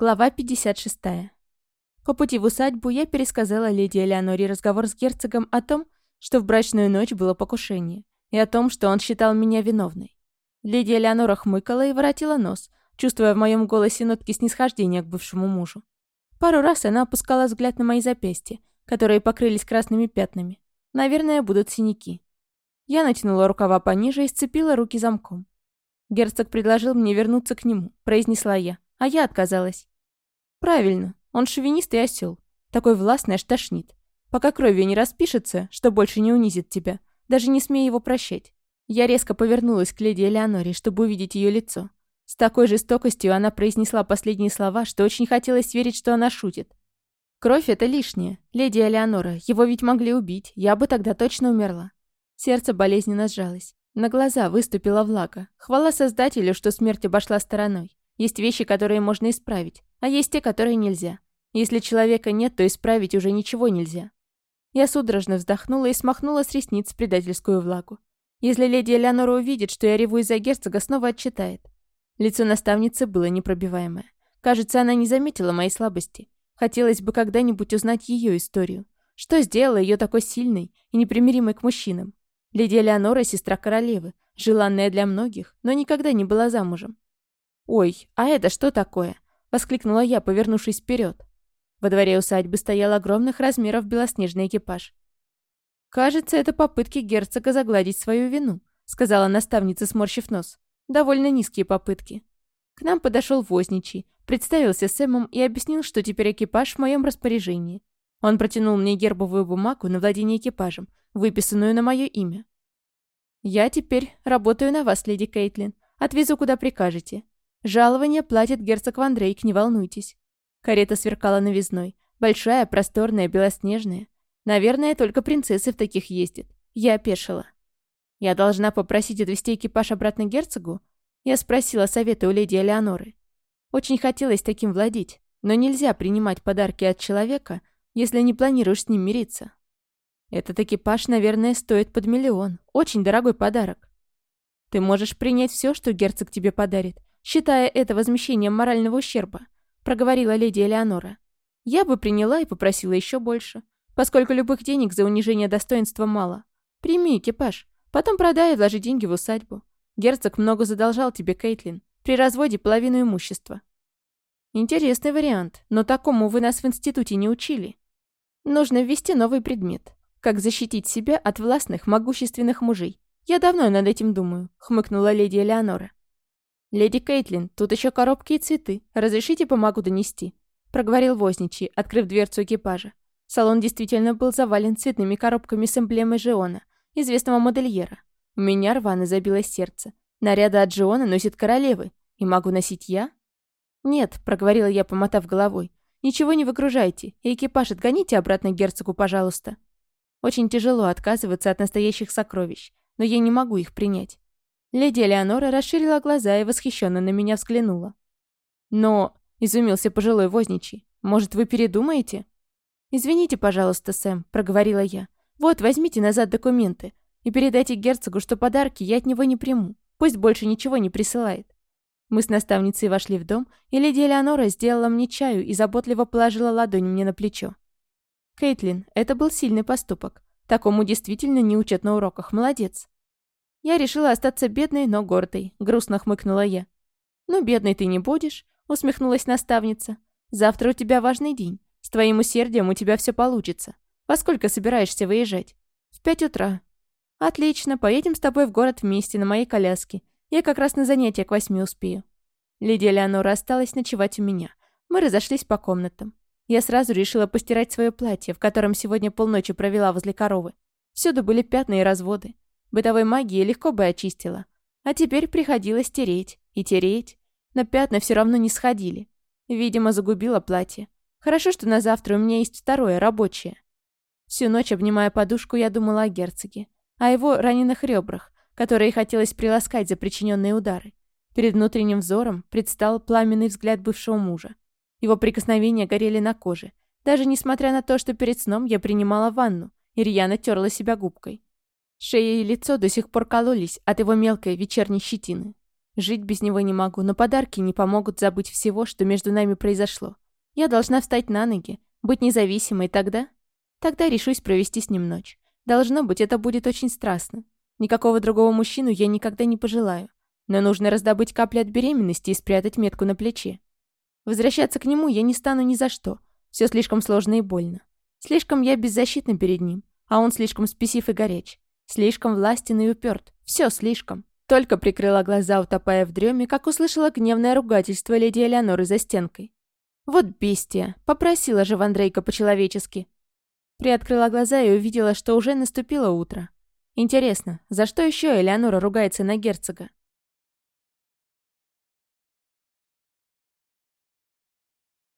Глава 56. По пути в усадьбу я пересказала леди Элеоноре разговор с герцогом о том, что в брачную ночь было покушение, и о том, что он считал меня виновной. Леди Элеонора хмыкала и воротила нос, чувствуя в моем голосе нотки снисхождения к бывшему мужу. Пару раз она опускала взгляд на мои запястья, которые покрылись красными пятнами. Наверное, будут синяки. Я натянула рукава пониже и сцепила руки замком. Герцог предложил мне вернуться к нему, произнесла я, а я отказалась. Правильно, он шовинист осел. Такой властный аж тошнит. Пока кровью не распишется, что больше не унизит тебя, даже не смей его прощать. Я резко повернулась к леди Элеоноре, чтобы увидеть ее лицо. С такой жестокостью она произнесла последние слова, что очень хотелось верить, что она шутит. Кровь — это лишнее. Леди Элеонора, его ведь могли убить, я бы тогда точно умерла. Сердце болезненно сжалось. На глаза выступила влага. Хвала Создателю, что смерть обошла стороной. Есть вещи, которые можно исправить, а есть те, которые нельзя. Если человека нет, то исправить уже ничего нельзя. Я судорожно вздохнула и смахнула с ресниц предательскую влагу. Если леди Элеонора увидит, что я реву из-за герцога, снова отчитает. Лицо наставницы было непробиваемое. Кажется, она не заметила моей слабости. Хотелось бы когда-нибудь узнать ее историю. Что сделало ее такой сильной и непримиримой к мужчинам? Леди Элеонора – сестра королевы, желанная для многих, но никогда не была замужем. «Ой, а это что такое?» — воскликнула я, повернувшись вперед. Во дворе усадьбы стоял огромных размеров белоснежный экипаж. «Кажется, это попытки герцога загладить свою вину», — сказала наставница, сморщив нос. «Довольно низкие попытки». К нам подошел возничий, представился Сэмом и объяснил, что теперь экипаж в моем распоряжении. Он протянул мне гербовую бумагу на владение экипажем, выписанную на мое имя. «Я теперь работаю на вас, леди Кейтлин. Отвезу, куда прикажете. Жалование платит герцог Вандрейк, не волнуйтесь. Карета сверкала новизной. Большая, просторная, белоснежная. Наверное, только принцессы в таких ездят. Я опешила. Я должна попросить отвезти экипаж обратно герцогу? Я спросила совета у леди Элеоноры. Очень хотелось таким владеть, но нельзя принимать подарки от человека, если не планируешь с ним мириться. Этот экипаж, наверное, стоит под миллион. Очень дорогой подарок. Ты можешь принять все, что герцог тебе подарит, считая это возмещением морального ущерба», — проговорила леди Элеонора. «Я бы приняла и попросила еще больше, поскольку любых денег за унижение достоинства мало. Прими экипаж, потом продай и вложи деньги в усадьбу. Герцог много задолжал тебе, Кейтлин, при разводе половину имущества». «Интересный вариант, но такому вы нас в институте не учили. Нужно ввести новый предмет. Как защитить себя от властных, могущественных мужей. Я давно над этим думаю», — хмыкнула леди Элеонора. «Леди Кейтлин, тут еще коробки и цветы. Разрешите помогу донести?» Проговорил возничий, открыв дверцу экипажа. Салон действительно был завален цветными коробками с эмблемой Жиона, известного модельера. У меня рвано забилось сердце. Наряды от Жиона носит королевы. И могу носить я? «Нет», — проговорила я, помотав головой. «Ничего не выгружайте, и экипаж отгоните обратно герцогу, пожалуйста». Очень тяжело отказываться от настоящих сокровищ, но я не могу их принять. Леди Элеонора расширила глаза и восхищенно на меня взглянула. «Но...» — изумился пожилой возничий. «Может, вы передумаете?» «Извините, пожалуйста, Сэм», — проговорила я. «Вот, возьмите назад документы и передайте герцогу, что подарки я от него не приму. Пусть больше ничего не присылает». Мы с наставницей вошли в дом, и леди Элеонора сделала мне чаю и заботливо положила ладонь мне на плечо. «Кейтлин, это был сильный поступок. Такому действительно не учат на уроках. Молодец». Я решила остаться бедной, но гордой, грустно хмыкнула я. «Ну, бедной ты не будешь», — усмехнулась наставница. «Завтра у тебя важный день. С твоим усердием у тебя все получится. Во сколько собираешься выезжать?» «В пять утра». «Отлично, поедем с тобой в город вместе на моей коляске. Я как раз на занятия к восьми успею». Лидия Леонора осталась ночевать у меня. Мы разошлись по комнатам. Я сразу решила постирать свое платье, в котором сегодня полночи провела возле коровы. Всюду были пятна и разводы. Бытовой магии легко бы очистила. А теперь приходилось тереть и тереть. Но пятна все равно не сходили. Видимо, загубила платье. Хорошо, что на завтра у меня есть второе, рабочее. Всю ночь, обнимая подушку, я думала о герцоге. О его раненых ребрах, которые хотелось приласкать за причиненные удары. Перед внутренним взором предстал пламенный взгляд бывшего мужа. Его прикосновения горели на коже. Даже несмотря на то, что перед сном я принимала ванну, и рьяно терла себя губкой. Шея и лицо до сих пор кололись от его мелкой вечерней щетины. Жить без него не могу, но подарки не помогут забыть всего, что между нами произошло. Я должна встать на ноги, быть независимой тогда. Тогда решусь провести с ним ночь. Должно быть, это будет очень страстно. Никакого другого мужчину я никогда не пожелаю. Но нужно раздобыть капли от беременности и спрятать метку на плече. Возвращаться к нему я не стану ни за что. Все слишком сложно и больно. Слишком я беззащитна перед ним, а он слишком спесив и горяч. Слишком властен и уперт. Все слишком. Только прикрыла глаза, утопая в дреме, как услышала гневное ругательство леди Элеоноры за стенкой. «Вот бестия! Попросила же Вандрейка по-человечески!» Приоткрыла глаза и увидела, что уже наступило утро. Интересно, за что еще Элеонора ругается на герцога?